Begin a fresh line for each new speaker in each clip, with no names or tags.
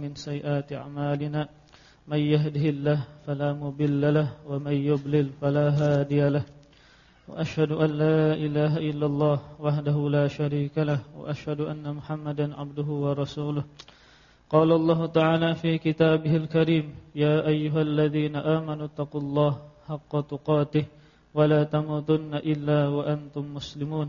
ومن سيئات أعمالنا. من يهده الله فلا مضل له ومن يضلل فلا هادي له. وأشهد أن لا إله إلا الله وحده لا شريك له وأشهد أن محمدا عبده ورسوله. قال الله تعالى في كتابه الكريم يا أيها الذين آمنوا اتقوا الله حق تقاته ولا تموتن إلا وأنتم مسلمون.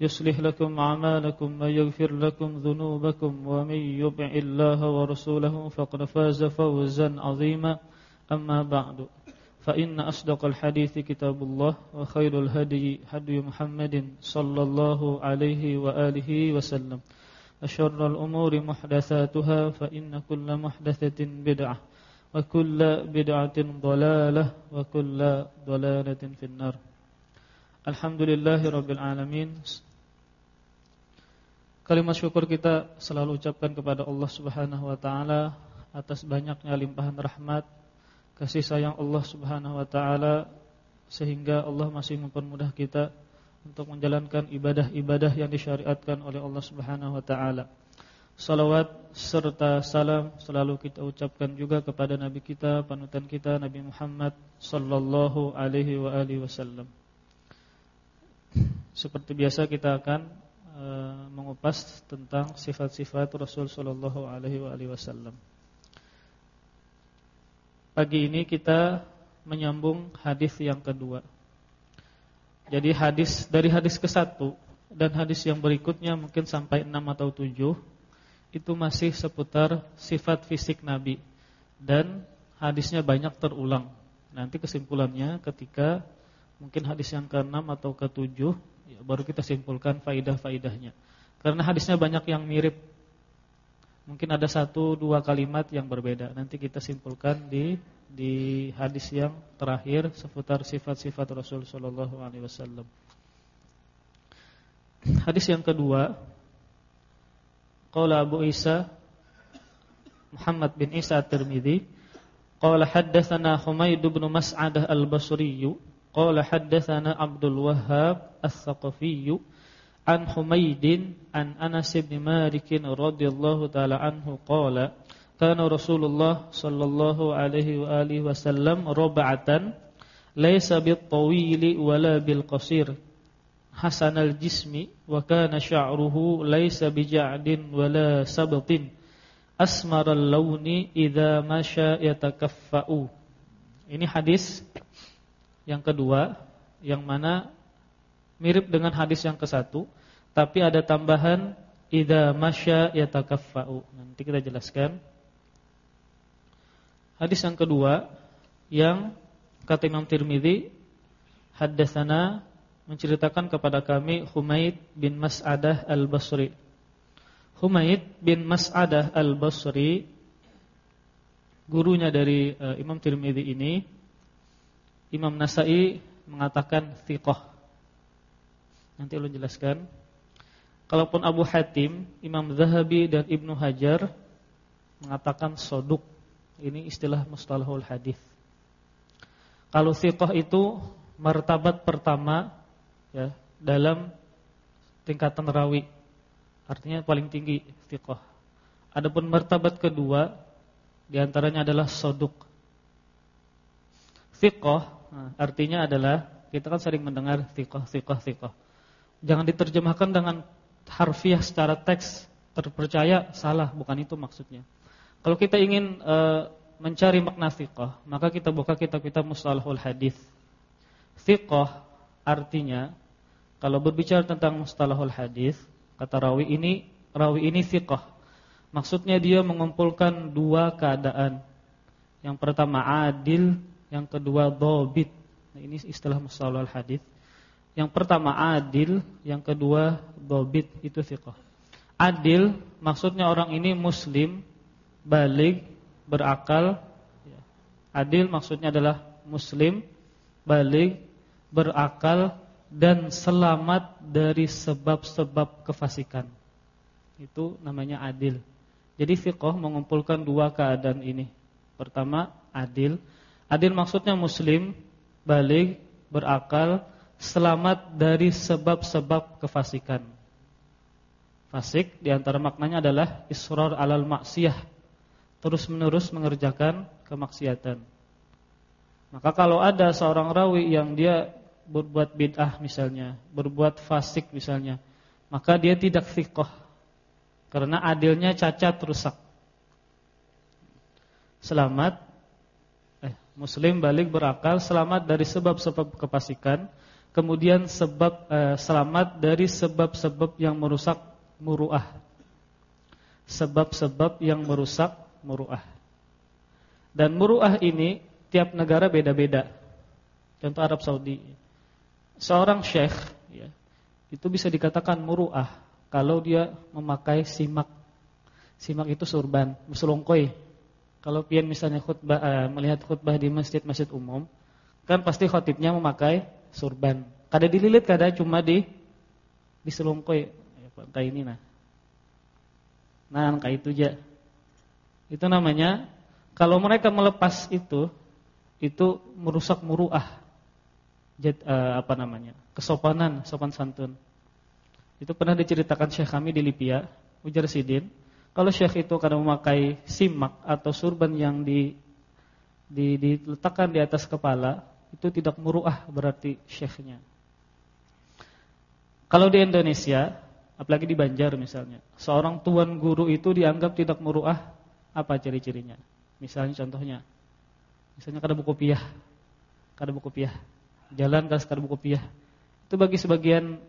يصلح لكم أعمالكم ويغفر لكم ذنوبكم ومن يطع الله ورسوله فقد فاز فوزا عظيما. أما بعد فإن أصدق الحديث كتاب الله وخير الهدي هدي محمد صلى الله عليه وآله وسلم. أشر الأمور محدثاتها فإن كل محدثة بدعة وكل بدعة ضلالة وكل ضلالة في النار. الحمد لله رب العالمين Kalimat syukur kita selalu ucapkan kepada Allah Subhanahu wa taala atas banyaknya limpahan rahmat, kasih sayang Allah Subhanahu wa taala sehingga Allah masih mempermudah kita untuk menjalankan ibadah-ibadah yang disyariatkan oleh Allah Subhanahu wa taala. Salawat serta salam selalu kita ucapkan juga kepada nabi kita, panutan kita Nabi Muhammad sallallahu alaihi wa alihi wasallam. Seperti biasa kita akan Eh, mengupas tentang sifat-sifat Rasul sallallahu alaihi wasallam. Pagi ini kita menyambung hadis yang kedua. Jadi hadis dari hadis ke-1 dan hadis yang berikutnya mungkin sampai 6 atau 7 itu masih seputar sifat fisik Nabi dan hadisnya banyak terulang. Nanti kesimpulannya ketika mungkin hadis yang ke-6 atau ke-7 ya, baru kita simpulkan faidah-faidahnya. Karena hadisnya banyak yang mirip. Mungkin ada satu dua kalimat yang berbeda. Nanti kita simpulkan di di hadis yang terakhir seputar sifat-sifat Rasul sallallahu alaihi wasallam. Hadis yang kedua Qala Abu Isa Muhammad bin Isa At-Tirmizi qala haddatsana Humaid bin Mas'adah Al-Basri Qala haddatsana Abdul Wahhab As-Saqafi an Humaydin an Anas bin Malik radhiyallahu taala anhu qala kana Rasulullah sallallahu alaihi wa alihi wasallam rab'atan laysa bit-tawili wala bil-qasir. Hasan al-jismi wa kana sya'ruhu laysa bija'din wala sabtin. Asmar al-launi idza masya yatakaffa'u ini hadis yang kedua yang mana mirip dengan hadis yang ke satu tapi ada tambahan idza masya yatakaffa'u. Nanti kita jelaskan. Hadis yang kedua yang kata Imam Tirmizi haddatsana menceritakan kepada kami Humaid bin Mas'adah Al-Basri. Humaid bin Mas'adah Al-Basri gurunya dari uh, Imam Tirmizi ini Imam Nasai mengatakan thiqah. Nanti ulun jelaskan. Kalaupun Abu Hatim, Imam Zahabi dan Ibnu Hajar mengatakan soduk. Ini istilah mustalahul hadis. Kalau thiqah itu martabat pertama ya dalam tingkatan rawi. Artinya paling tinggi thiqah. Adapun martabat kedua di antaranya adalah soduk. Thiqah Nah, artinya adalah kita kan sering mendengar thiqah, thiqah, thiqah. Jangan diterjemahkan dengan harfiah secara teks terpercaya salah, bukan itu maksudnya. Kalau kita ingin e, mencari makna thiqah, maka kita buka kitab-kitab mustalahul hadis. Thiqah artinya kalau berbicara tentang mustalahul hadis, kata rawi ini rawi ini thiqah. Maksudnya dia mengumpulkan dua keadaan. Yang pertama adil, yang kedua dobit. Nah, ini istilah mustalah hadis. Yang pertama adil, yang kedua dobit itu thiqah. Adil maksudnya orang ini muslim, balik, berakal. Ya. Adil maksudnya adalah muslim, balik, berakal dan selamat dari sebab-sebab kefasikan. Itu namanya adil. Jadi fiqh mengumpulkan dua keadaan ini. Pertama, adil. Adil maksudnya muslim, balik, berakal, selamat dari sebab-sebab kefasikan. Fasik di antara maknanya adalah israr alal maksiyah, terus-menerus mengerjakan kemaksiatan. Maka kalau ada seorang rawi yang dia berbuat bid'ah misalnya, berbuat fasik misalnya, maka dia tidak fiqh karena adilnya cacat rusak. Selamat muslim balik berakal selamat dari sebab-sebab kefasikan, kemudian sebab eh, selamat dari sebab-sebab yang merusak muruah. Sebab-sebab yang merusak muruah. Dan muruah ini tiap negara beda-beda. Contoh Arab Saudi seorang syekh ya, itu bisa dikatakan muruah kalau dia memakai simak. Simak itu surban, musulongkoi. Kalau pian misalnya khutbah uh, melihat khutbah di masjid-masjid umum, kan pasti khotibnya memakai surban. Kada dililit kada cuma di di selongkoi ya, kayak ini nah. Nah, kayak itu aja. Itu namanya kalau mereka melepas itu itu merusak muruah jet, uh, apa namanya? kesopanan, sopan santun. Itu pernah diceritakan Syekh kami di Libya, Ujar Sidin. Kalau Syekh itu karena memakai simak atau surban yang di, di diletakkan di atas kepala, itu tidak muruah berarti syekhnya. Kalau di Indonesia, apalagi di Banjar misalnya, seorang tuan guru itu dianggap tidak muruah, apa ciri-cirinya? Misalnya contohnya, misalnya kada buku piah, kada buku piah jalan ke sekadar buku piah. Itu bagi sebagian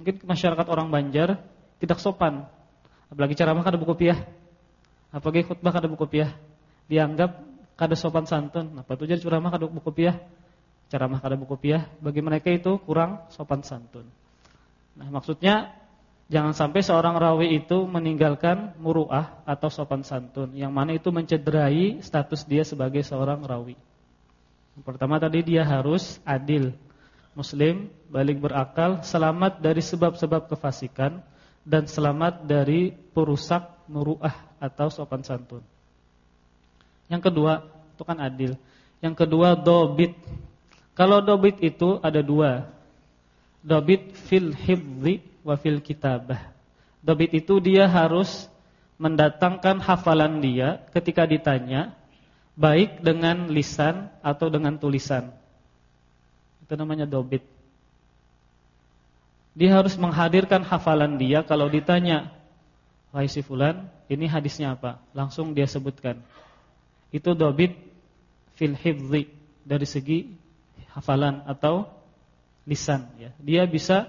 mungkin masyarakat orang Banjar tidak sopan. Apalagi ceramah kada buku piah. Apalagi khutbah kada buku piah. Dianggap kada sopan santun. Apa itu jadi ceramah kada buku piah? Ceramah kada buku piah bagi mereka itu kurang sopan santun. Nah, maksudnya jangan sampai seorang rawi itu meninggalkan muruah atau sopan santun yang mana itu mencederai status dia sebagai seorang rawi. Pertama tadi dia harus adil, muslim, balik berakal, selamat dari sebab-sebab kefasikan dan selamat dari perusak muruah atau sopan santun. Yang kedua, itu kan adil. Yang kedua dobit. Kalau dobit itu ada dua. Dobit fil hibzi wa fil kitabah. Dobit itu dia harus mendatangkan hafalan dia ketika ditanya baik dengan lisan atau dengan tulisan. Itu namanya dobit. Dia harus menghadirkan hafalan dia kalau ditanya, "Wahai si fulan, ini hadisnya apa?" Langsung dia sebutkan. Itu dobit fil hifzi dari segi hafalan atau lisan ya. Dia bisa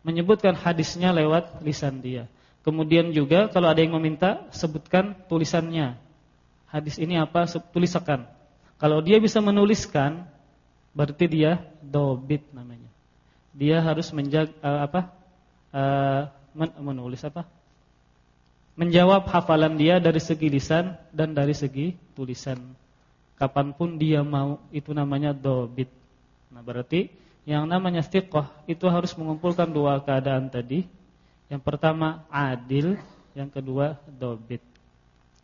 menyebutkan hadisnya lewat lisan dia. Kemudian juga kalau ada yang meminta sebutkan tulisannya hadis ini apa tulisakan. Kalau dia bisa menuliskan berarti dia dobit namanya. Dia harus menjaga uh, apa? Uh, menulis apa? Menjawab hafalan dia dari segi lisan dan dari segi tulisan. Kapan pun dia mau itu namanya dobit. Nah berarti yang namanya stiqoh itu harus mengumpulkan dua keadaan tadi. Yang pertama adil, yang kedua dobit.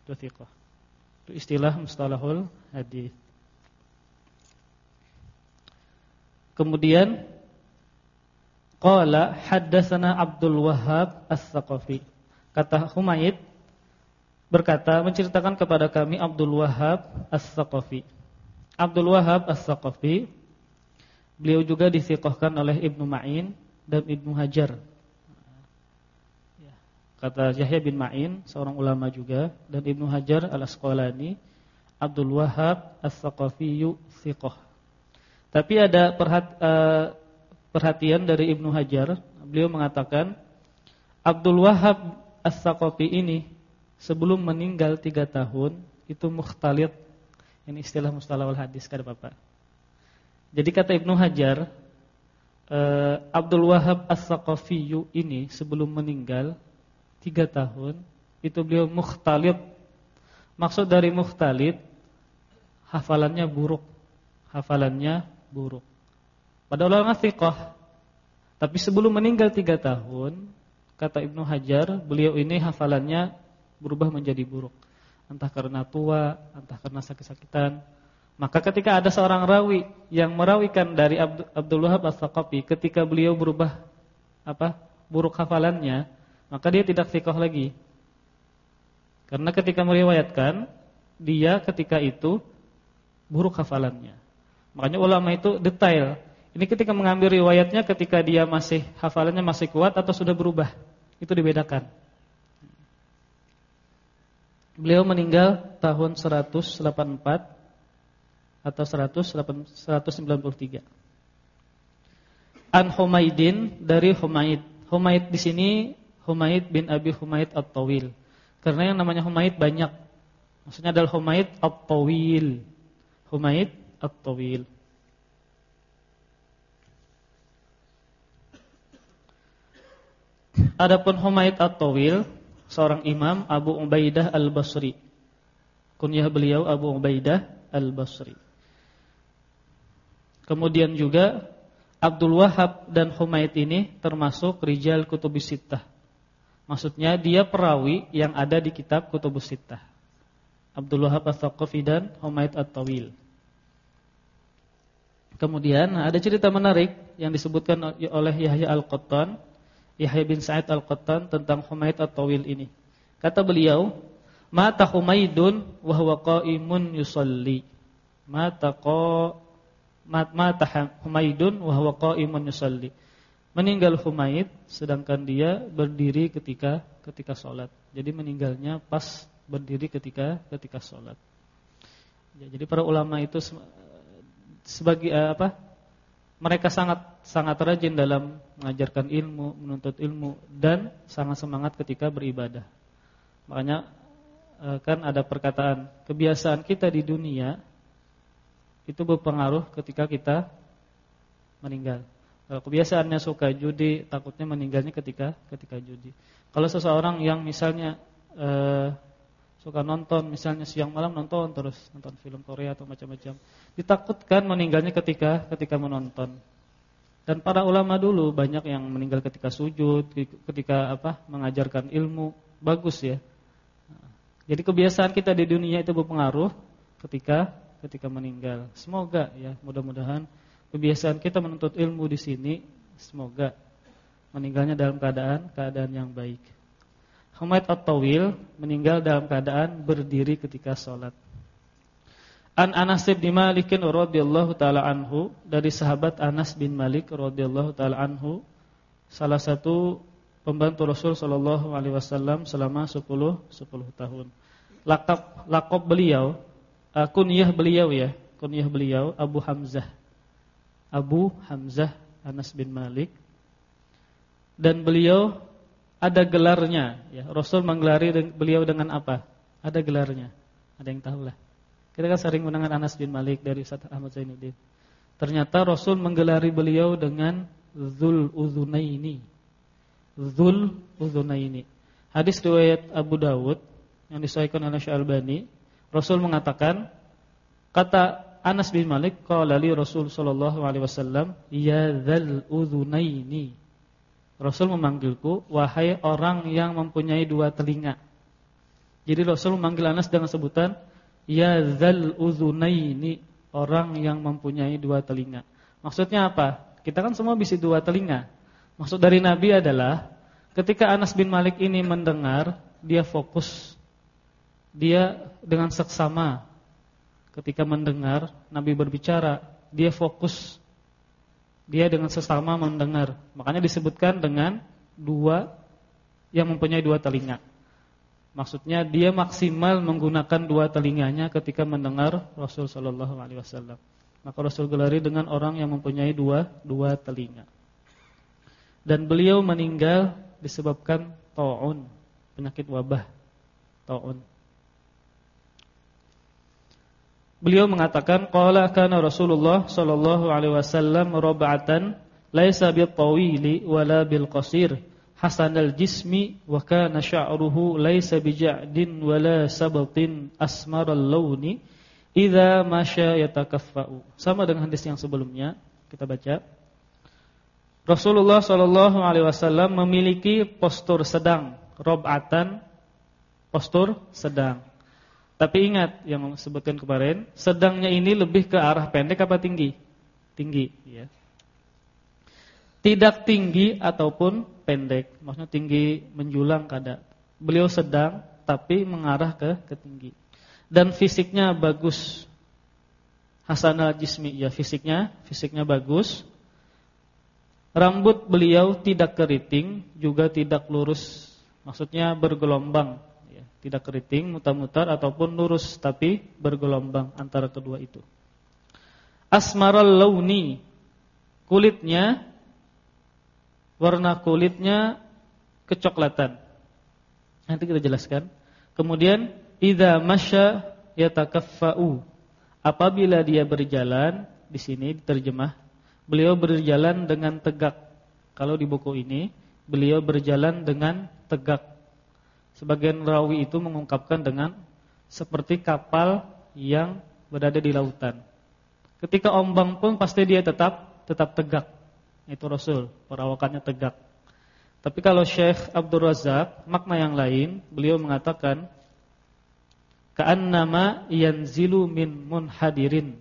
Itu stiqoh. Itu istilah mustalahul hadis. Kemudian qala haddatsana Abdul Wahhab As-Saqafi. Kata Humaid berkata menceritakan kepada kami Abdul Wahhab As-Saqafi. Abdul Wahhab As-Saqafi beliau juga disiqahkan oleh Ibnu Ma'in dan Ibnu Hajar Kata Yahya bin Ma'in, seorang ulama juga dan Ibnu Hajar Al-Asqalani, Abdul Wahab As-Saqafiyyu thiqah. Tapi ada perhat, uh, perhatian dari Ibnu Hajar, beliau mengatakan Abdul Wahab As-Saqafi ini sebelum meninggal tiga tahun itu mukhtalid. Ini istilah mustalahul hadis kan Bapak. Jadi kata Ibnu Hajar, uh, Abdul Wahab As-Saqafiyyu ini sebelum meninggal tiga tahun itu beliau mukhtalid. Maksud dari mukhtalid hafalannya buruk. Hafalannya buruk. Padahal ulama thiqah. Tapi sebelum meninggal tiga tahun, kata Ibnu Hajar, beliau ini hafalannya berubah menjadi buruk. Entah karena tua, entah karena sakit-sakitan. Maka ketika ada seorang rawi yang merawikan dari Abdul Wahab As-Saqafi ketika beliau berubah apa? buruk hafalannya, maka dia tidak thiqah lagi. Karena ketika meriwayatkan, dia ketika itu buruk hafalannya. Makanya ulama itu detail. Ini ketika mengambil riwayatnya ketika dia masih hafalannya masih kuat atau sudah berubah. Itu dibedakan. Beliau meninggal tahun 184 atau 193. An Humaidin dari Humaid. Humaid di sini Humaid bin Abi Humaid At-Tawil. Karena yang namanya Humaid banyak. Maksudnya adalah Humaid At-Tawil. Humaid At-Tawil. Adapun Humaid At-Tawil seorang imam Abu Ubaidah Al-Basri. Kunyah beliau Abu Ubaidah Al-Basri. Kemudian juga Abdul Wahab dan Humaid ini termasuk rijal kutubus sittah. Maksudnya dia perawi yang ada di kitab Kutubus Sittah. Abdul Wahab Al-Thaqafi dan Humaid At-Tawil. Kemudian ada cerita menarik yang disebutkan oleh Yahya Al-Qattan, Yahya bin Sa'id Al-Qattan tentang Humaid At-Tawil ini. Kata beliau, "Mata Humaidun wa huwa qa'imun yusalli." Mata qa mata Humaidun wa huwa qa'imun yusalli meninggal Humaid sedangkan dia berdiri ketika ketika sholat. Jadi meninggalnya pas berdiri ketika ketika sholat. Ya, jadi para ulama itu sebagai eh, apa? Mereka sangat sangat rajin dalam mengajarkan ilmu, menuntut ilmu dan sangat semangat ketika beribadah. Makanya eh, kan ada perkataan kebiasaan kita di dunia itu berpengaruh ketika kita meninggal. Kalau kebiasaannya suka judi, takutnya meninggalnya ketika ketika judi. Kalau seseorang yang misalnya eh, suka nonton, misalnya siang malam nonton terus nonton film Korea atau macam-macam, ditakutkan meninggalnya ketika ketika menonton. Dan para ulama dulu banyak yang meninggal ketika sujud, ketika apa? mengajarkan ilmu, bagus ya. Jadi kebiasaan kita di dunia itu berpengaruh ketika ketika meninggal. Semoga ya, mudah-mudahan kebiasaan kita menuntut ilmu di sini semoga meninggalnya dalam keadaan keadaan yang baik. Humaid At-Tawil meninggal dalam keadaan berdiri ketika sholat. An Anas bin Malik radhiyallahu taala anhu dari sahabat Anas bin Malik radhiyallahu taala anhu salah satu pembantu Rasul sallallahu alaihi wasallam selama 10 10 tahun. Lakab lakab beliau, uh, kunyah beliau ya, kunyah beliau Abu Hamzah Abu Hamzah Anas bin Malik dan beliau ada gelarnya. Ya Rasul menggelari beliau dengan apa? Ada gelarnya. Ada yang tahu lah kita kan sering mendengar Anas bin Malik dari Ustaz Ahmad Zainuddin. Ternyata Rasul menggelari beliau dengan Zul Uzunaini. Zul Uzunaini. Hadis riwayat Abu Dawud yang disahihkan oleh Syalbani Rasul mengatakan kata Anas bin Malik qala li Rasul sallallahu alaihi wasallam ya dzal udhunaini Rasul memanggilku wahai orang yang mempunyai dua telinga. Jadi Rasul memanggil Anas dengan sebutan ya dzal udhunaini orang yang mempunyai dua telinga. Maksudnya apa? Kita kan semua bisa dua telinga. Maksud dari Nabi adalah ketika Anas bin Malik ini mendengar dia fokus. Dia dengan seksama. Ketika mendengar Nabi berbicara, dia fokus dia dengan sesama mendengar. Makanya disebutkan dengan dua yang mempunyai dua telinga. Maksudnya dia maksimal menggunakan dua telinganya ketika mendengar Rasul sallallahu alaihi wasallam. Maka Rasul gelari dengan orang yang mempunyai dua dua telinga. Dan beliau meninggal disebabkan taun, penyakit wabah. Taun. Beliau mengatakan qala kana Rasulullah sallallahu alaihi wasallam rab'atan laisa bil tawili wala bil qasir hasanal jismi wa kana sya'ruhu laisa bija'din wala sabatin asmaral launi idza masya yatakaffa'u. Sama dengan hadis yang sebelumnya kita baca. Rasulullah Shallallahu alaihi wasallam memiliki postur sedang, robatan postur sedang. Tapi ingat yang sebutkan kemarin, sedangnya ini lebih ke arah pendek apa tinggi? Tinggi, ya. Tidak tinggi ataupun pendek, maksudnya tinggi menjulang kada. Beliau sedang tapi mengarah ke ke tinggi. Dan fisiknya bagus. Hasanah jismi, ya fisiknya, fisiknya bagus. Rambut beliau tidak keriting, juga tidak lurus. Maksudnya bergelombang tidak keriting, mutar-mutar ataupun lurus tapi bergelombang antara kedua itu. Asmaral launi kulitnya warna kulitnya kecoklatan. Nanti kita jelaskan. Kemudian idza masya yatakaffa'u. Apabila dia berjalan, di sini terjemah, beliau berjalan dengan tegak. Kalau di buku ini, beliau berjalan dengan tegak Sebagian rawi itu mengungkapkan dengan seperti kapal yang berada di lautan. Ketika ombang pun pasti dia tetap tetap tegak. Itu Rasul, perawakannya tegak. Tapi kalau Syekh Abdul Razak, makna yang lain, beliau mengatakan ka'annama yanzilu min munhadirin.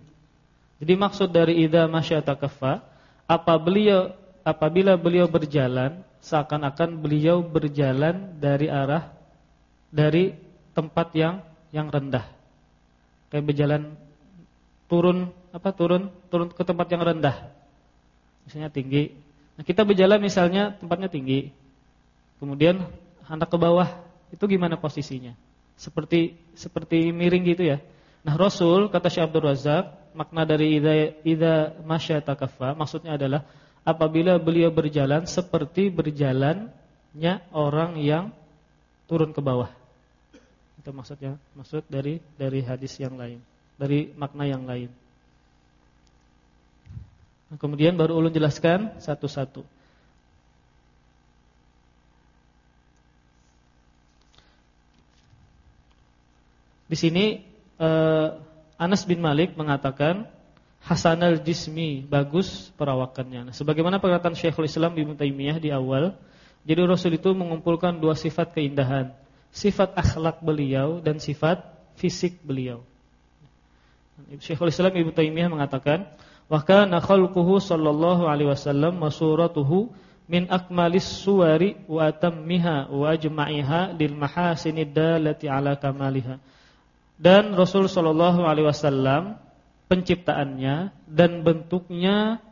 Jadi maksud dari idza masyatakafa, apa beliau apabila beliau berjalan seakan-akan beliau berjalan dari arah dari tempat yang yang rendah. Kayak berjalan turun apa turun turun ke tempat yang rendah. Misalnya tinggi. Nah, kita berjalan misalnya tempatnya tinggi. Kemudian hendak ke bawah, itu gimana posisinya? Seperti seperti miring gitu ya. Nah, Rasul kata Syekh Abdul Razak, makna dari idza idza masya takaffa maksudnya adalah apabila beliau berjalan seperti berjalannya orang yang turun ke bawah. Itu maksudnya, maksud dari dari hadis yang lain, dari makna yang lain. Nah, kemudian baru ulun jelaskan satu-satu. Di sini eh, Anas bin Malik mengatakan Hasan al-jismi bagus perawakannya. Nah, sebagaimana perkataan Syekhul Islam Ibnu Taimiyah di awal, jadi Rasul itu mengumpulkan dua sifat keindahan sifat akhlak beliau dan sifat fisik beliau. Syekhul Islam Ibnu Taimiyah mengatakan, "Wa kana khalquhu sallallahu alaihi wasallam wa suratuhu min akmalis suwari wa atammiha wa ajma'iha lil mahasinid dalati ala kamaliha." Dan Rasul sallallahu alaihi wasallam penciptaannya dan bentuknya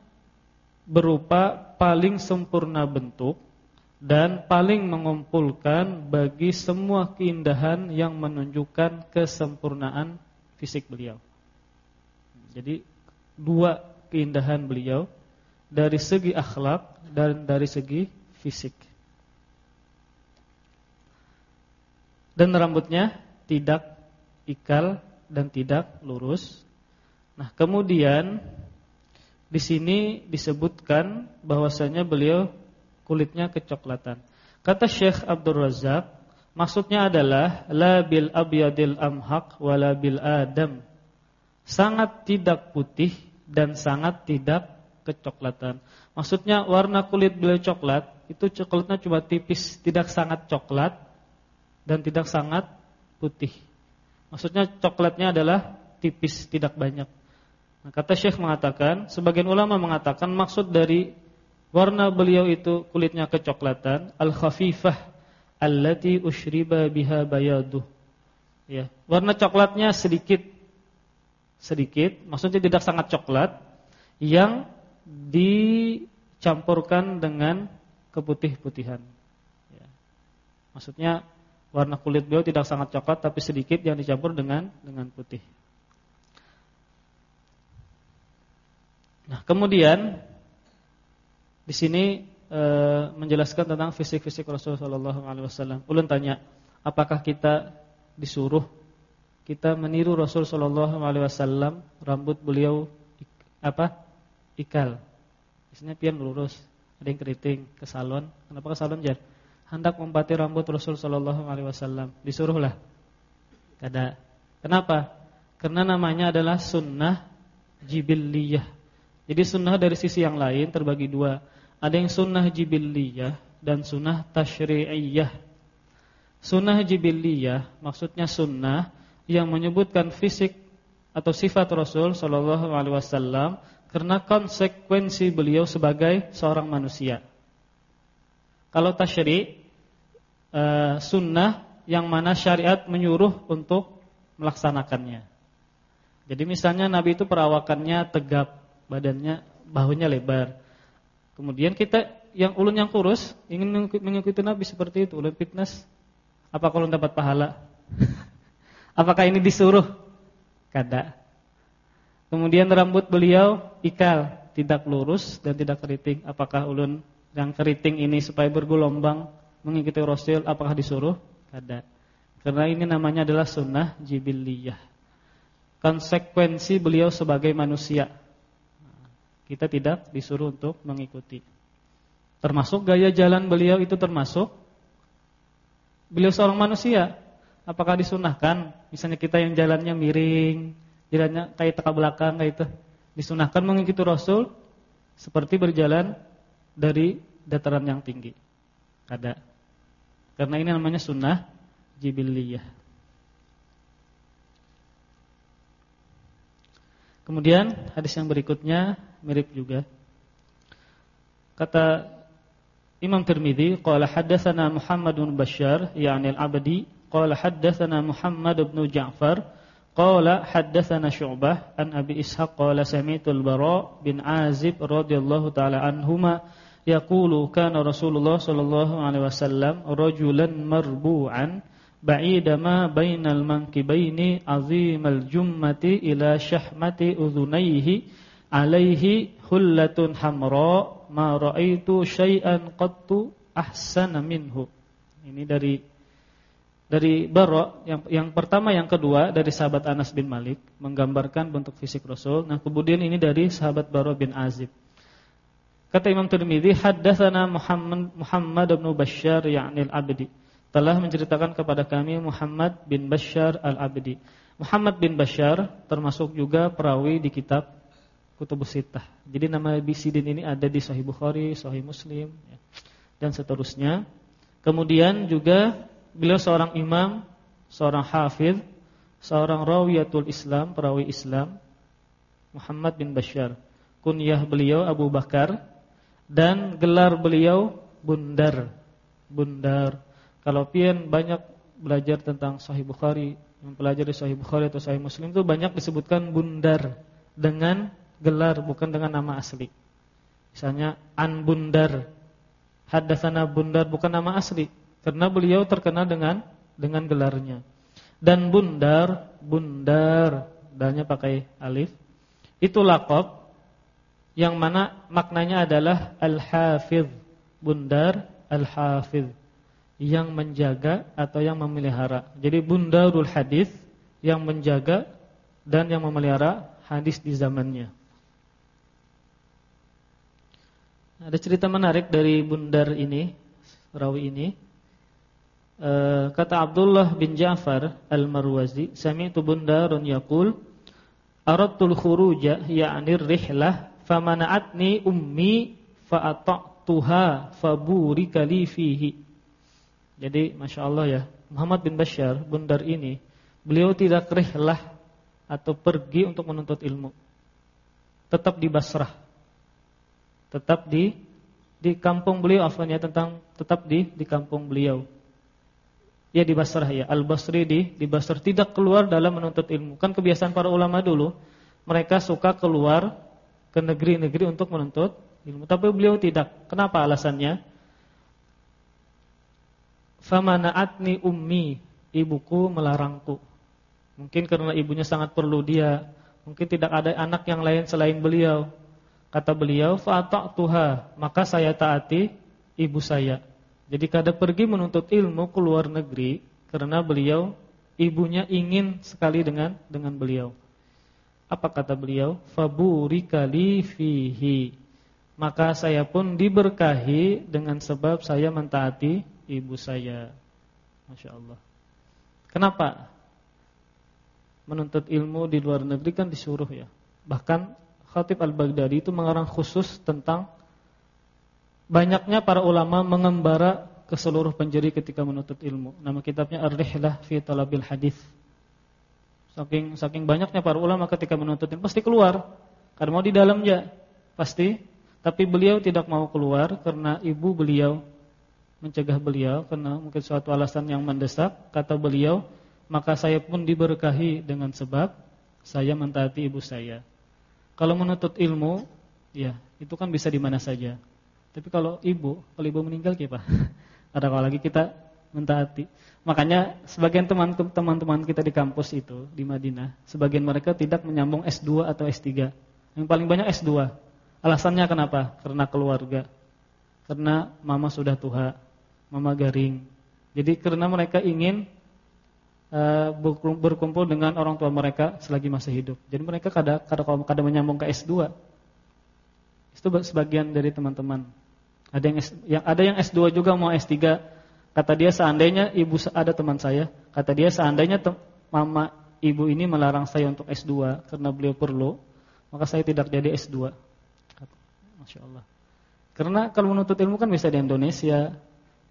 berupa paling sempurna bentuk dan paling mengumpulkan bagi semua keindahan yang menunjukkan kesempurnaan fisik beliau. Jadi dua keindahan beliau dari segi akhlak dan dari segi fisik. Dan rambutnya tidak ikal dan tidak lurus. Nah, kemudian di sini disebutkan bahwasanya beliau kulitnya kecoklatan. Kata Syekh Abdul Razak, maksudnya adalah la bil abyadil amhaq wala bil adam. Sangat tidak putih dan sangat tidak kecoklatan. Maksudnya warna kulit beliau coklat, itu coklatnya cuma tipis, tidak sangat coklat dan tidak sangat putih. Maksudnya coklatnya adalah tipis, tidak banyak. Nah, kata Syekh mengatakan, sebagian ulama mengatakan maksud dari Warna beliau itu kulitnya kecoklatan, al-khafifah allati ushriba biha bayadu. Ya, warna coklatnya sedikit sedikit, maksudnya tidak sangat coklat yang dicampurkan dengan keputih-putihan. Ya. Maksudnya warna kulit beliau tidak sangat coklat tapi sedikit yang dicampur dengan dengan putih. Nah, kemudian di sini e, menjelaskan tentang fisik-fisik Rasulullah sallallahu alaihi wasallam. Ulun tanya, apakah kita disuruh kita meniru Rasul sallallahu alaihi wasallam, rambut beliau apa? ikal. Biasanya pian lurus, ada yang keriting ke salon. Kenapa ke salon, Jar? Hendak membati rambut Rasul sallallahu alaihi wasallam. Disuruhlah. Kada. Kenapa? Karena namanya adalah sunnah jibiliyah. Jadi sunnah dari sisi yang lain terbagi dua. Ada yang sunnah jibilliyah dan sunnah tashri'iyah. Sunnah jibilliyah maksudnya sunnah yang menyebutkan fisik atau sifat Rasul sallallahu alaihi wasallam karena konsekuensi beliau sebagai seorang manusia. Kalau tasyri' uh, sunnah yang mana syariat menyuruh untuk melaksanakannya. Jadi misalnya Nabi itu perawakannya tegap, badannya bahunya lebar. Kemudian kita yang ulun yang kurus ingin mengikuti Nabi seperti itu, ulun fitness. Apa kalau dapat pahala? Apakah ini disuruh? Kada. Kemudian rambut beliau ikal, tidak lurus dan tidak keriting. Apakah ulun yang keriting ini supaya bergelombang mengikuti Rasul apakah disuruh? Kada. Karena ini namanya adalah sunnah jibiliyah. Konsekuensi beliau sebagai manusia. Kita tidak disuruh untuk mengikuti. Termasuk gaya jalan beliau itu termasuk beliau seorang manusia. Apakah disunahkan misalnya kita yang jalannya miring, jalannya kayak teka belakang kayak itu, disunahkan mengikuti Rasul seperti berjalan dari dataran yang tinggi. Ada. Karena ini namanya sunnah jibiliyah. Kemudian hadis yang berikutnya mirip juga. Kata Imam Tirmizi, qala haddatsana Muhammad bin Bashar, yani al-Abdi, qala haddatsana Muhammad bin Ja'far, qala haddatsana Syu'bah an Abi Ishaq qala sami'tu al-Bara bin Azib radhiyallahu taala anhuma. Yaqulu kana Rasulullah sallallahu alaihi wasallam rajulan marbu'an ba'ida ma bainal mankibaini azimal jummati ila syahmati udhunaihi alaihi hullatun hamra ma raaitu syai'an qattu ahsana minhu. Ini dari dari Bara yang yang pertama yang kedua dari sahabat Anas bin Malik menggambarkan bentuk fisik Rasul. Nah kemudian ini dari sahabat Bara bin Azib. Kata Imam Tirmizi haddatsana Muhammad Muhammad bin Bashar yakni al-Abdi telah menceritakan kepada kami Muhammad bin Bashar al-Abdi. Muhammad bin Bashar termasuk juga perawi di kitab Kutubus Sittah. Jadi nama Bisidin ini ada di Sahih Bukhari, Sahih Muslim ya. dan seterusnya. Kemudian juga beliau seorang imam, seorang hafid, seorang rawiyatul Islam, perawi Islam. Muhammad bin Bashar. Kunyah beliau Abu Bakar dan gelar beliau Bundar. Bundar kalau pian banyak belajar tentang Sahih Bukhari, mempelajari Sahih Bukhari atau Sahih Muslim itu banyak disebutkan bundar dengan gelar bukan dengan nama asli. Misalnya An Bundar, Hadatsana Bundar bukan nama asli karena beliau terkenal dengan dengan gelarnya. Dan Bundar, Bundar, dalnya pakai alif. Itu laqab yang mana maknanya adalah Al-Hafiz. Bundar Al-Hafiz yang menjaga atau yang memelihara. Jadi bundarul hadis yang menjaga dan yang memelihara hadis di zamannya. Ada cerita menarik dari bundar ini, rawi ini. E, kata Abdullah bin Ja'far Al-Marwazi, sami'tu bundarun yaqul aradtul khuruja ya'ni rihlah famana'atni ummi fa'ata'tuha faburika li fihi. Jadi Masya Allah ya Muhammad bin Bashar Bundar ini Beliau tidak rihlah Atau pergi untuk menuntut ilmu Tetap di Basrah Tetap di Di kampung beliau afanya tentang Tetap di di kampung beliau. Ya di Basrah ya. Al-Basri di, di Basrah. Tidak keluar dalam menuntut ilmu. Kan kebiasaan para ulama dulu Mereka suka keluar ke negeri-negeri untuk menuntut ilmu. Tapi beliau tidak. Kenapa alasannya? Famana'atni ummi, ibuku melarangku. Mungkin karena ibunya sangat perlu dia, mungkin tidak ada anak yang lain selain beliau. Kata beliau, fa'ata'tuha, maka saya taati ibu saya. Jadi kada pergi menuntut ilmu ke luar negeri karena beliau ibunya ingin sekali dengan dengan beliau. Apa kata beliau? Faburikali fihi. Maka saya pun diberkahi dengan sebab saya mentaati ibu saya. Masya Allah. Kenapa? Menuntut ilmu di luar negeri kan disuruh ya. Bahkan Khatib Al-Baghdadi itu mengarang khusus tentang banyaknya para ulama mengembara ke seluruh penjuri ketika menuntut ilmu. Nama kitabnya Ar-Rihlah fi Talabil Hadis. Saking saking banyaknya para ulama ketika menuntut ilmu pasti keluar. Karena mau di dalamnya pasti, tapi beliau tidak mau keluar karena ibu beliau mencegah beliau karena mungkin suatu alasan yang mendesak. Kata beliau, maka saya pun diberkahi dengan sebab saya mentaati ibu saya. Kalau menuntut ilmu, ya itu kan bisa di mana saja. Tapi kalau ibu, kalau ibu meninggal gimana? Ada kalau lagi kita mentaati. Makanya sebagian teman-teman kita di kampus itu di Madinah, sebagian mereka tidak menyambung S2 atau S3. Yang paling banyak S2. Alasannya kenapa? Karena keluarga. Karena mama sudah tua, mama garing. Jadi karena mereka ingin berkumpul dengan orang tua mereka selagi masih hidup. Jadi mereka kadang kadang kadang menyambung ke S2. Itu sebagian dari teman-teman. Ada yang, yang ada yang S2 juga mau S3. Kata dia seandainya ibu ada teman saya, kata dia seandainya tem, mama ibu ini melarang saya untuk S2 karena beliau perlu, maka saya tidak jadi S2. Masya Allah. Karena kalau menuntut ilmu kan bisa di Indonesia,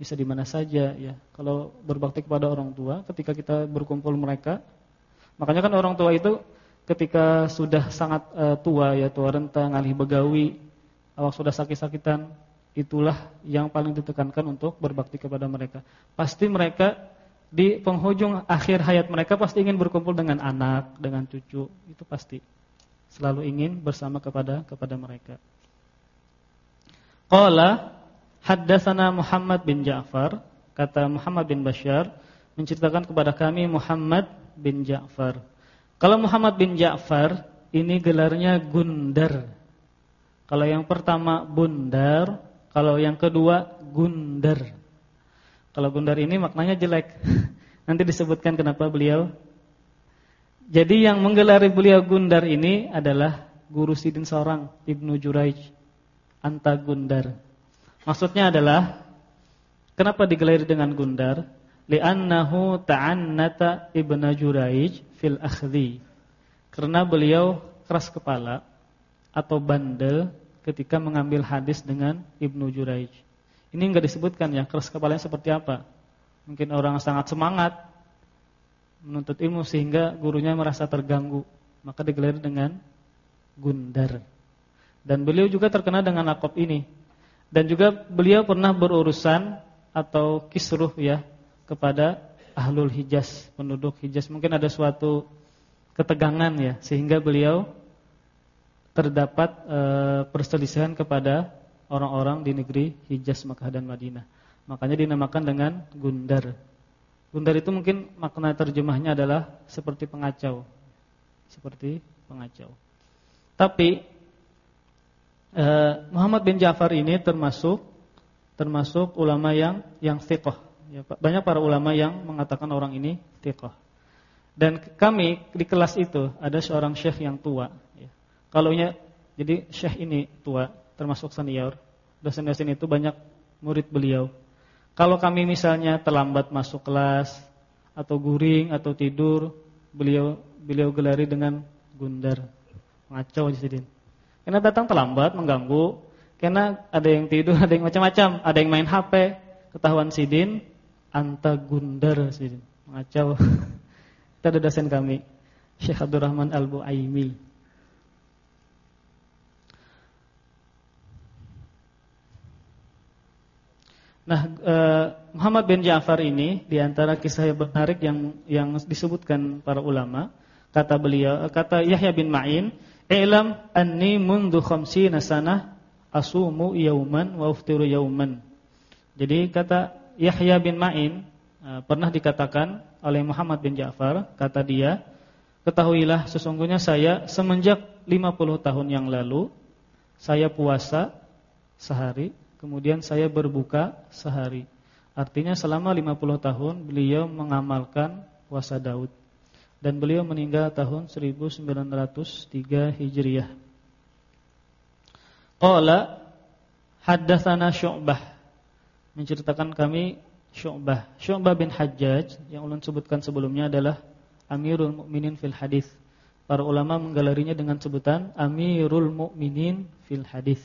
bisa di mana saja ya. Kalau berbakti kepada orang tua, ketika kita berkumpul mereka, makanya kan orang tua itu ketika sudah sangat uh, tua ya, tua renta, ngalih begawi, awak sudah sakit-sakitan, itulah yang paling ditekankan untuk berbakti kepada mereka. Pasti mereka di penghujung akhir hayat mereka pasti ingin berkumpul dengan anak, dengan cucu, itu pasti. Selalu ingin bersama kepada kepada mereka. Qala haddatsana Muhammad bin Ja'far, kata Muhammad bin Bashar menceritakan kepada kami Muhammad bin Ja'far. Kalau Muhammad bin Ja'far ini gelarnya Gundar. Kalau yang pertama Bundar, kalau yang kedua Gundar. Kalau Gundar ini maknanya jelek. Nanti disebutkan kenapa beliau. Jadi yang menggelari beliau Gundar ini adalah guru sidin seorang Ibnu Juraij Anta Gundar. Maksudnya adalah kenapa digelari dengan Gundar? Li'annahu ta'annata Ibnu Juraij fil akhdhi. Karena beliau keras kepala atau bandel ketika mengambil hadis dengan Ibnu Juraij. Ini enggak disebutkan ya keras kepalanya seperti apa. Mungkin orang sangat semangat menuntut ilmu sehingga gurunya merasa terganggu, maka digelar dengan Gundar. Dan beliau juga terkenal dengan lakop ini. Dan juga beliau pernah berurusan atau kisruh ya kepada ahlul Hijaz, penduduk Hijaz. Mungkin ada suatu ketegangan ya sehingga beliau terdapat e, perselisihan kepada orang-orang di negeri Hijaz, Makkah dan Madinah. Makanya dinamakan dengan gundar. Gundar itu mungkin makna terjemahnya adalah seperti pengacau. Seperti pengacau. Tapi e, Muhammad bin Ja'far ini termasuk termasuk ulama yang yang thiqah. Ya, banyak para ulama yang mengatakan orang ini thiqah. Dan kami di kelas itu ada seorang syekh yang tua kalau nya jadi Syekh ini tua, termasuk senior. Dosen-dosen itu banyak murid beliau. Kalau kami misalnya terlambat masuk kelas atau guring atau tidur, beliau beliau gelari dengan gundar. Ngaco aja sidin. Karena datang terlambat mengganggu, karena ada yang tidur, ada yang macam-macam, ada yang main HP, ketahuan sidin anta gundar sidin. Ngaco. Kita ada dosen kami, Syekh Abdurrahman Al-Buaimi. Nah, eh, Muhammad bin Ja'far ini di antara kisah yang menarik yang yang disebutkan para ulama, kata beliau, kata Yahya bin Ma'in, "I'lam anni mundu khamsina sanah asumu yauman wa uftiru yauman." Jadi kata Yahya bin Ma'in eh, pernah dikatakan oleh Muhammad bin Ja'far, kata dia, "Ketahuilah sesungguhnya saya semenjak 50 tahun yang lalu saya puasa sehari Kemudian saya berbuka sehari. Artinya selama 50 tahun beliau mengamalkan puasa Daud. Dan beliau meninggal tahun 1903 Hijriah. Qala haddatsana Syu'bah. Menceritakan kami Syu'bah. Syu'bah bin Hajjaj yang ulun sebutkan sebelumnya adalah Amirul Mukminin fil Hadis. Para ulama menggalerinya dengan sebutan Amirul Mukminin fil Hadis.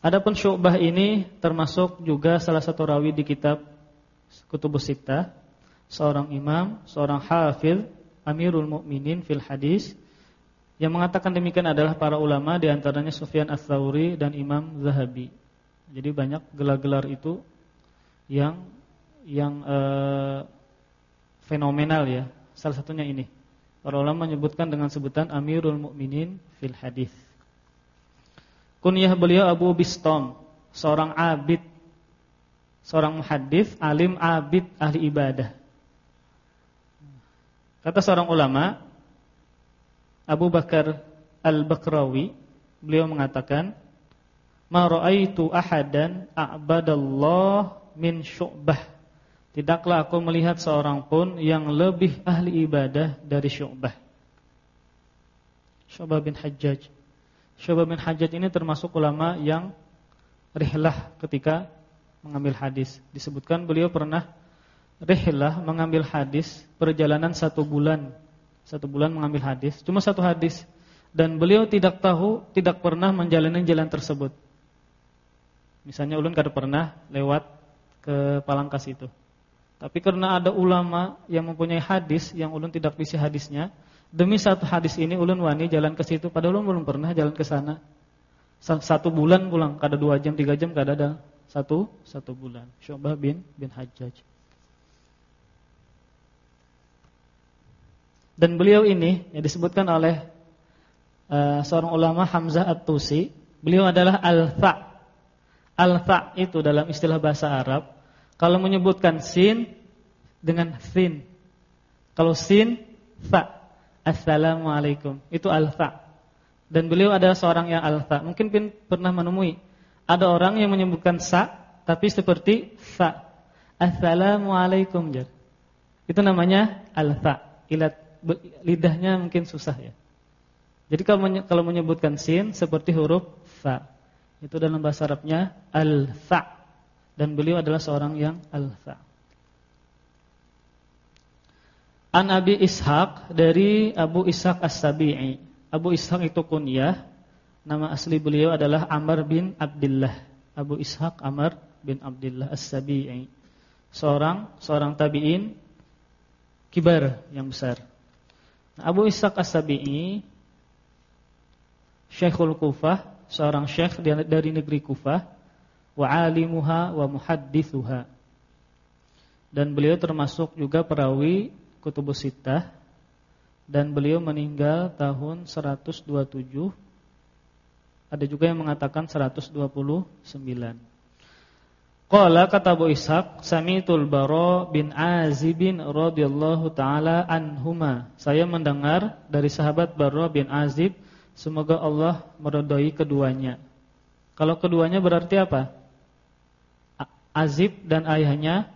Adapun Syu'bah ini termasuk juga salah satu rawi di kitab Kutubus Sittah, seorang imam, seorang hafil, Amirul Mukminin fil hadis. Yang mengatakan demikian adalah para ulama di antaranya Sufyan Ats-Tsauri dan Imam Zahabi. Jadi banyak gelar-gelar itu yang yang uh, fenomenal ya. Salah satunya ini. Para ulama menyebutkan dengan sebutan Amirul Mukminin fil hadis. Kunyah beliau Abu Bistom, seorang abid, seorang muhaddis, alim abid, ahli ibadah. Kata seorang ulama, Abu Bakar Al-Bakrawi, beliau mengatakan, "Ma ra'aitu ahadan a'badallah min syu'bah." Tidaklah aku melihat seorang pun yang lebih ahli ibadah dari Syu'bah. Syu'bah bin Hajjaj. Syu'bah bin Hajjaj ini termasuk ulama yang rihlah ketika mengambil hadis. Disebutkan beliau pernah rihlah mengambil hadis perjalanan satu bulan. Satu bulan mengambil hadis, cuma satu hadis. Dan beliau tidak tahu, tidak pernah menjalani jalan tersebut. Misalnya ulun kada pernah lewat ke Palangkas itu. Tapi karena ada ulama yang mempunyai hadis yang ulun tidak bisa hadisnya, Demi satu hadis ini ulun wani jalan ke situ padahal ulun belum pernah jalan ke sana. Satu bulan pulang, kada dua jam, tiga jam kada ada. Satu satu bulan. Syu'bah bin bin Hajjaj. Dan beliau ini yang disebutkan oleh uh, seorang ulama Hamzah At-Tusi, beliau adalah al-fa. Al-fa itu dalam istilah bahasa Arab kalau menyebutkan sin dengan sin. Kalau sin fa Assalamualaikum. Itu alfa. Dan beliau adalah seorang yang alfa. Mungkin pernah menemui ada orang yang menyebutkan sa tapi seperti fa. Assalamualaikum. Itu namanya alfa. Ilat lidahnya mungkin susah ya. Jadi kalau menyebutkan sin seperti huruf fa. Itu dalam bahasa Arabnya alfa. Dan beliau adalah seorang yang alfa. An Abi Ishaq dari Abu Ishaq As-Sabi'i. Abu Ishaq itu kunyah. Nama asli beliau adalah Amr bin Abdullah. Abu Ishaq Amr bin Abdullah As-Sabi'i. Seorang seorang tabi'in kibar yang besar. Abu Ishaq As-Sabi'i Syekhul Kufah, seorang syekh dari negeri Kufah, wa alimuha wa muhaddithuha. Dan beliau termasuk juga perawi Kutubus Sittah dan beliau meninggal tahun 127. Ada juga yang mengatakan 129. Qala kata Abu Ishaq, sami'tul Bara bin Azib bin radhiyallahu taala anhuma. Saya mendengar dari sahabat Bara bin Azib, semoga Allah meridai keduanya. Kalau keduanya berarti apa? Azib dan ayahnya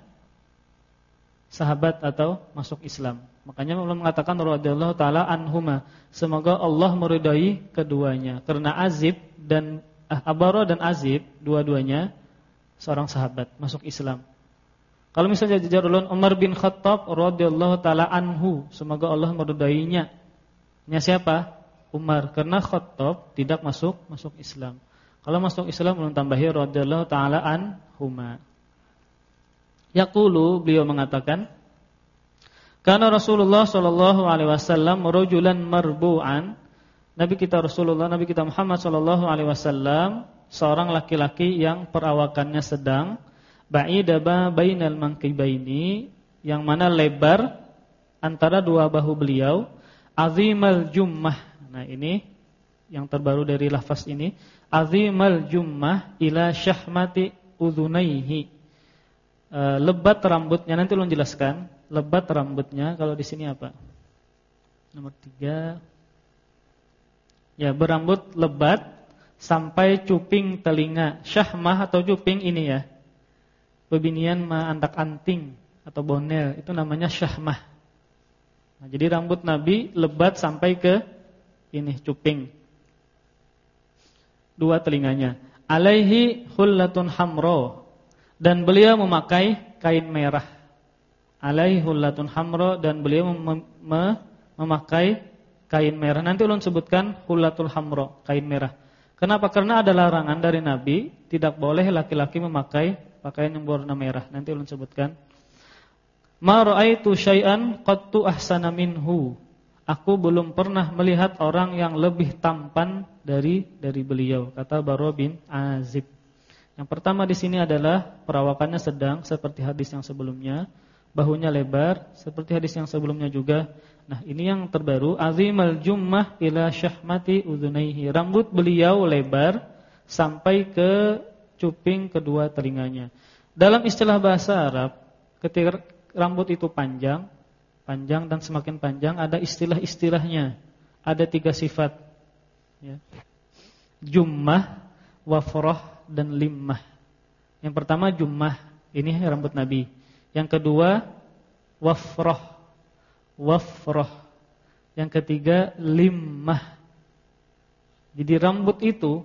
sahabat atau masuk Islam. Makanya Allah mengatakan radhiyallahu taala anhuma, semoga Allah meridai keduanya. Karena Azib dan ah, Abara dan Azib dua-duanya seorang sahabat masuk Islam. Kalau misalnya jajar ulun Umar bin Khattab radhiyallahu taala anhu, semoga Allah meridainya. Nya siapa? Umar. Karena Khattab tidak masuk masuk Islam. Kalau masuk Islam ulun tambahi radhiyallahu taala anhuma. Yaqulu beliau mengatakan karena Rasulullah sallallahu alaihi wasallam rajulan marbu'an Nabi kita Rasulullah Nabi kita Muhammad sallallahu alaihi wasallam seorang laki-laki yang perawakannya sedang ba'idaba bainal mankibaini yang mana lebar antara dua bahu beliau azimal jummah nah ini yang terbaru dari lafaz ini azimal jummah ila syahmati udhunaihi Eh, lebat rambutnya nanti ulun jelaskan. Lebat rambutnya kalau di sini apa? Nomor tiga. Ya, berambut lebat sampai cuping telinga. Syahmah atau cuping ini ya. Bebinian ma antak anting atau bonel itu namanya syahmah. Nah, jadi rambut Nabi lebat sampai ke ini cuping. Dua telinganya. Alaihi hullatun hamro dan beliau memakai kain merah. Alaihi hullatun hamra dan beliau mem mem memakai kain merah. Nanti ulun sebutkan hullatul hamra, kain merah. Kenapa? Karena ada larangan dari Nabi tidak boleh laki-laki memakai pakaian yang berwarna merah. Nanti ulun sebutkan. Ma raaitu syai'an qattu ahsana minhu. Aku belum pernah melihat orang yang lebih tampan dari dari beliau, kata Baro bin Azib. Yang pertama di sini adalah perawakannya sedang seperti hadis yang sebelumnya, bahunya lebar seperti hadis yang sebelumnya juga. Nah, ini yang terbaru, azimal jummah ila syahmati udhunaihi. Rambut beliau lebar sampai ke cuping kedua telinganya. Dalam istilah bahasa Arab, ketika rambut itu panjang, panjang dan semakin panjang ada istilah-istilahnya. Ada tiga sifat. Ya. Jummah, wafroh, dan limmah. Yang pertama jummah, ini rambut Nabi. Yang kedua wafroh, wafroh. Yang ketiga limmah. Jadi rambut itu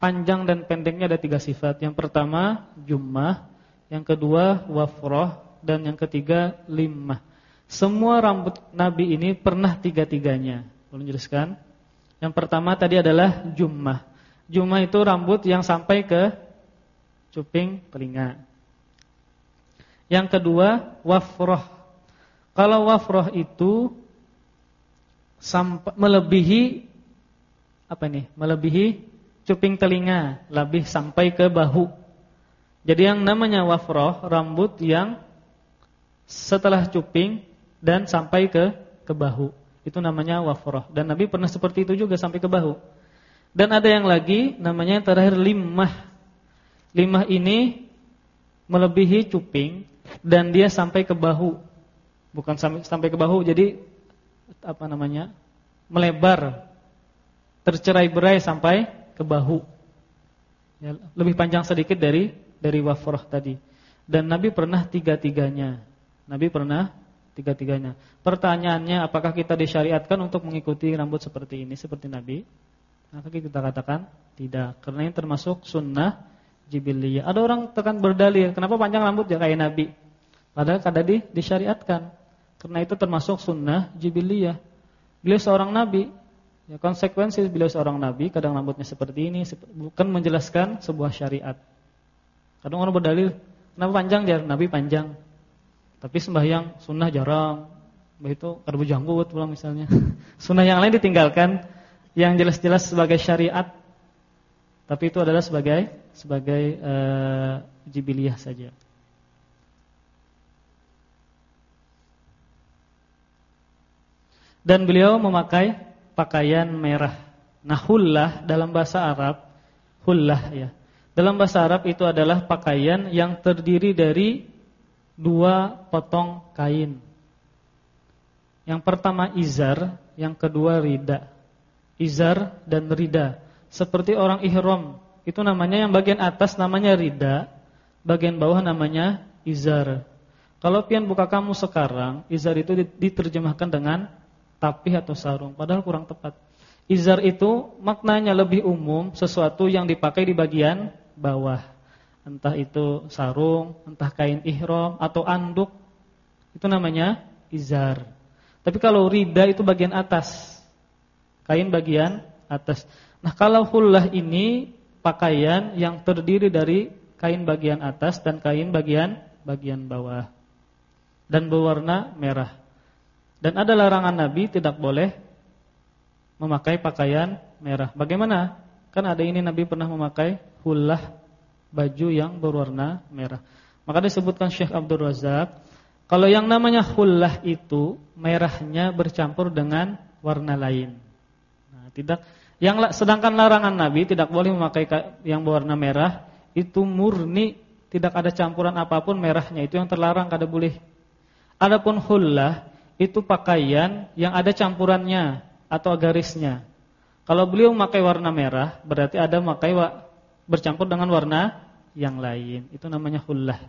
panjang dan pendeknya ada tiga sifat. Yang pertama jummah, yang kedua wafroh, dan yang ketiga limmah. Semua rambut Nabi ini pernah tiga-tiganya. Boleh jelaskan? Yang pertama tadi adalah jummah. Jumah itu rambut yang sampai ke cuping telinga. Yang kedua, wafroh. Kalau wafroh itu sampai melebihi apa ini? Melebihi cuping telinga, lebih sampai ke bahu. Jadi yang namanya wafroh, rambut yang setelah cuping dan sampai ke ke bahu. Itu namanya wafroh. Dan Nabi pernah seperti itu juga sampai ke bahu. Dan ada yang lagi namanya terakhir limah. Limah ini melebihi cuping dan dia sampai ke bahu. Bukan sampai sampai ke bahu, jadi apa namanya? melebar. Tercerai-berai sampai ke bahu. Ya, lebih panjang sedikit dari dari wafrah tadi. Dan Nabi pernah tiga-tiganya. Nabi pernah tiga-tiganya. Pertanyaannya apakah kita disyariatkan untuk mengikuti rambut seperti ini seperti Nabi? Maka kita katakan tidak, karena ini termasuk sunnah jibiliyah. Ada orang tekan berdalil, kenapa panjang rambut ya kayak Nabi? Padahal kada di disyariatkan. Karena itu termasuk sunnah jibiliyah. Beliau seorang nabi. Ya konsekuensi beliau seorang nabi, kadang rambutnya seperti ini bukan menjelaskan sebuah syariat. Kadang orang berdalil, kenapa panjang dia? Nabi panjang. Tapi sembahyang sunnah jarang. Begitu kada janggut pulang misalnya. sunnah yang lain ditinggalkan yang jelas-jelas sebagai syariat tapi itu adalah sebagai sebagai uh, jibiliyah saja. Dan beliau memakai pakaian merah. Nah, hullah dalam bahasa Arab, hullah ya. Dalam bahasa Arab itu adalah pakaian yang terdiri dari dua potong kain. Yang pertama izar, yang kedua rida izar dan rida. Seperti orang ihram, itu namanya yang bagian atas namanya rida, bagian bawah namanya izar. Kalau pian buka kamu sekarang, izar itu diterjemahkan dengan tapih atau sarung, padahal kurang tepat. Izar itu maknanya lebih umum, sesuatu yang dipakai di bagian bawah. Entah itu sarung, entah kain ihram atau anduk. Itu namanya izar. Tapi kalau rida itu bagian atas kain bagian atas. Nah, kalau hullah ini pakaian yang terdiri dari kain bagian atas dan kain bagian bagian bawah dan berwarna merah. Dan ada larangan Nabi tidak boleh memakai pakaian merah. Bagaimana? Kan ada ini Nabi pernah memakai hullah baju yang berwarna merah. Maka disebutkan Syekh Abdul Razak, kalau yang namanya hullah itu merahnya bercampur dengan warna lain. Tidak yang sedangkan larangan Nabi tidak boleh memakai yang berwarna merah itu murni tidak ada campuran apa pun merahnya itu yang terlarang kada boleh. Adapun hullah itu pakaian yang ada campurannya atau garisnya. Kalau beliau memakai warna merah berarti ada memakai bercampur dengan warna yang lain. Itu namanya hullah.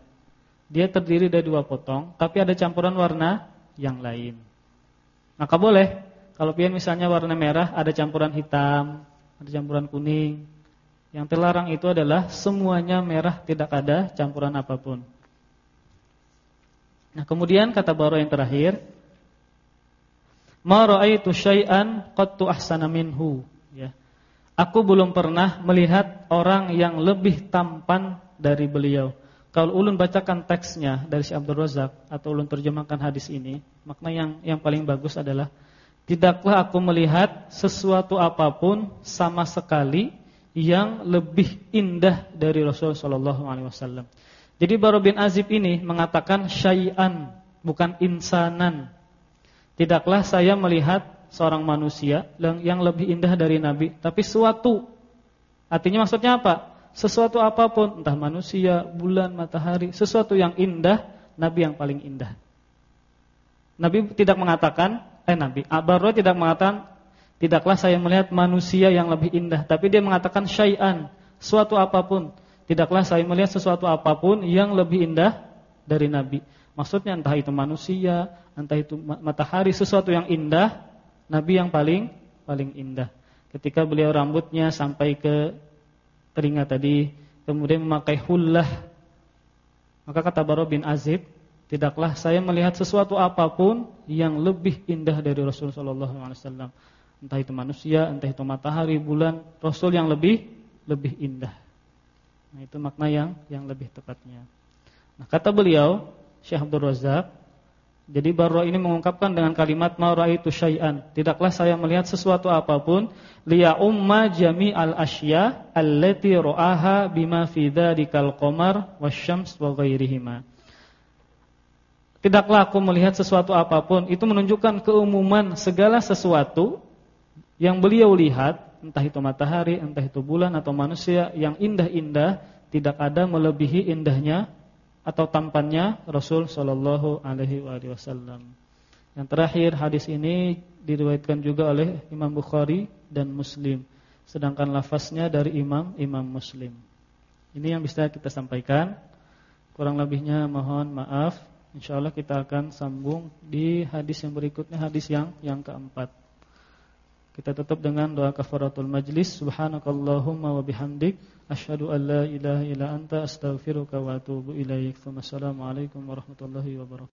Dia terdiri dari dua potong tapi ada campuran warna yang lain. Maka boleh kalau pian misalnya warna merah ada campuran hitam, ada campuran kuning. Yang terlarang itu adalah semuanya merah tidak ada campuran apa pun. Nah, kemudian kata baro yang terakhir, ma raaitu syai'an qattu ahsana minhu, ya. Aku belum pernah melihat orang yang lebih tampan dari beliau. Kalau ulun bacakan teksnya dari Syekh Abdul Razak atau ulun terjemahkan hadis ini, makna yang yang paling bagus adalah tidaklah aku melihat sesuatu apa pun sama sekali yang lebih indah dari Rasul sallallahu alaihi wasallam. Jadi Baru bin Azib ini mengatakan syai'an, bukan insanan. Tidaklah saya melihat seorang manusia yang lebih indah dari Nabi, tapi suatu. Artinya maksudnya apa? Sesuatu apa pun, entah manusia, bulan, matahari, sesuatu yang indah, Nabi yang paling indah. Nabi tidak mengatakan, eh Nabi, Abarro tidak mengatakan, tidaklah saya melihat manusia yang lebih indah, tapi dia mengatakan syai'an, suatu apa pun. Tidaklah saya melihat sesuatu apa pun yang lebih indah dari Nabi. Maksudnya entah itu manusia, entah itu matahari, sesuatu yang indah Nabi yang paling paling indah. Ketika beliau rambutnya sampai ke telinga tadi, kemudian memakai hullah. Maka kata Baro bin Azib, tidaklah saya melihat sesuatu apa pun yang lebih indah dari Rasul sallallahu alaihi wasallam. Entah itu manusia, entah itu matahari, bulan, Rasul yang lebih lebih indah. Nah, itu makna yang yang lebih tepatnya. Nah, kata beliau, Syekh Abdul Razak, jadi Barra ini mengungkapkan dengan kalimat ma raaitu syai'an. Tidaklah saya melihat sesuatu apa pun liya umma al asya allati ra'aha bima fi dzakal qamar wasyams wa ghairihima. Tidaklah aku melihat sesuatu apa pun itu menunjukkan keumuman segala sesuatu yang beliau lihat, entah itu matahari, entah itu bulan atau manusia yang indah-indah, tidak ada melebihi indahnya atau tampannya Rasul Shallallahu Alaihi Wasallam. Yang terakhir hadis ini diriwayatkan juga oleh Imam Bukhari dan Muslim, sedangkan lafaznya dari Imam Imam Muslim. Ini yang bisa kita sampaikan. Kurang lebihnya mohon maaf. Insya Allah kita akan sambung di hadis yang berikutnya, hadis yang yang keempat. Kita tutup dengan doa kafaratul majlis. Subhanakallahumma wa bihamdik asyhadu an la ilaha illa anta astaghfiruka wa atubu ilaik. Wassalamualaikum warahmatullahi wabarakatuh.